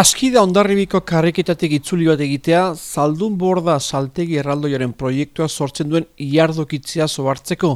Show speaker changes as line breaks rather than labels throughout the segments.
Askida ondarribiko karriketatik itzuli bat egitea, zaldun borda saltegi erraldoiaren proiektua sortzen duen iardokitzea zobartzeko.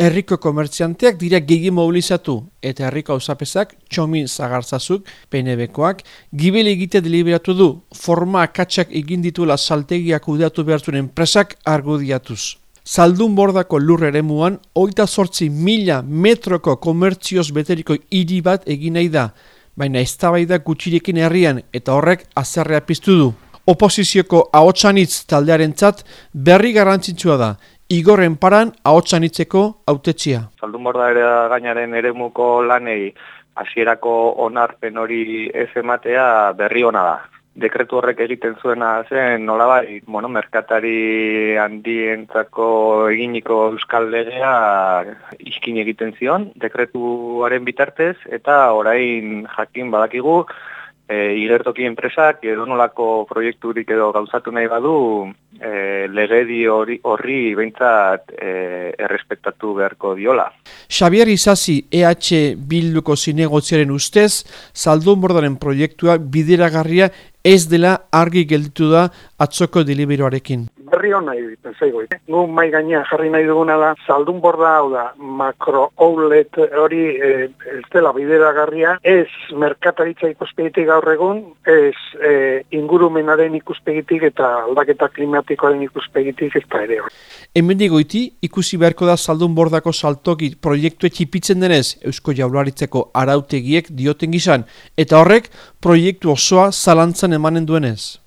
Herriko komertzianteak dira gigi mobilizatu eta herriko hausapesak txomin zagarzazuk, PNB-koak, gibel egite deliberatu du, forma akatsak egin dituela saltegiak udeatu behartuen enpresak argudiatuz. Zaldun bordako lur ere muan, oita sortzi mila metroko komertzioz beteriko hiri bat egin nahi da, baina eztabaida gutxirekin herrian eta horrek azerrea piztu du. Oposizioko ahotsanitz taldearentzat berri garrantzitsua da, igorren paran ahotsanitzeko autetxia.
Zaldun borda ere gainaren eremuko lanei hasierako onarpen hori ez ematea berri ona da dekretu horrek egiten zuena zen nolabai, bueno, merkatari handientzako eginiko euskal legea iskin egiten zion, dekretuaren bitartez, eta orain jakin badakigu, e, igertoki enpresak edo nolako proiekturik edo gauzatu nahi badu e, legedi horri, horri behintzat e, errespektatu beharko diola.
Xabier Izazi EH Bilduko zinegotziaren ustez, zaldun bordaren proiektua bideragarria ez dela argi gelditu da atzoko deliberoarekin
berri hona egiten zaigu. Gu mai gainean jarri nahi duguna da, zaldun borda hau da, makro outlet hori e, ez dela bideragarria, ez merkataritza ikuspegitik gaur egun, ez e, ingurumenaren ikuspegitik eta aldaketa klimatikoaren ikuspegitik ez da ere.
Hemen digoiti, ikusi beharko da zaldun bordako saltoki proiektu etxipitzen denez Eusko Jaularitzeko arautegiek dioten gizan, eta horrek proiektu osoa zalantzan emanen duenez.